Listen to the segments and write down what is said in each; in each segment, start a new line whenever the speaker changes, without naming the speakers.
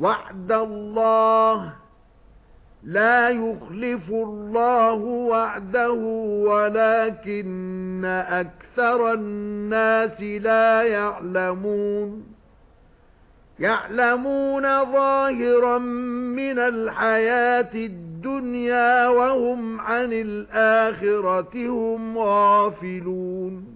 وَعْدَ اللَّهِ لَا يُخْلِفُ اللَّهُ وَعْدَهُ وَلَكِنَّ أَكْثَرَ النَّاسِ لَا يَعْلَمُونَ. يَعْلَمُونَ ظَاهِرًا مِنَ الْحَيَاةِ الدُّنْيَا وَهُمْ عَنِ الْآخِرَةِ هُمْ غَافِلُونَ.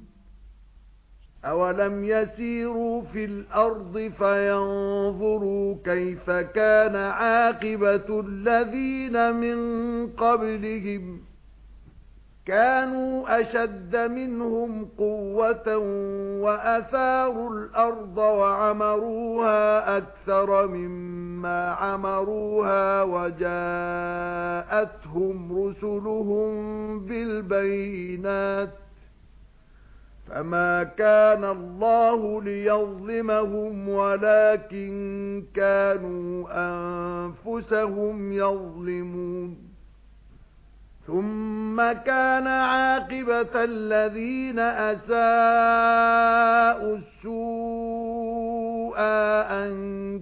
أَوَلَمْ يَسِيرُوا فِي الْأَرْضِ فَيَنظُرُوا كَيْفَ كَانَ عَاقِبَةُ الَّذِينَ مِن قَبْلِهِمْ كَانُوا أَشَدَّ مِنْهُمْ قُوَّةً وَأَثَارُوا الْأَرْضَ وَعَمَرُوهَا أَكْثَرَ مِمَّا عَمَرُوهَا وَجَاءَتْهُمْ رُسُلُهُم بِالْبَيِّنَاتِ فَمَا كَانَ اللَّهُ لِيَظْلِمَهُمْ وَلَكِن كَانُوا أَنفُسَهُمْ يَظْلِمُونَ ثُمَّ كَانَ عَاقِبَةَ الَّذِينَ أَسَاءُوا السُّوءَ أَن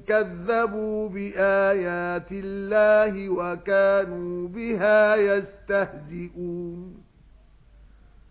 كَذَّبُوا بِآيَاتِ اللَّهِ وَكَانُوا بِهَا يَسْتَهْزِئُونَ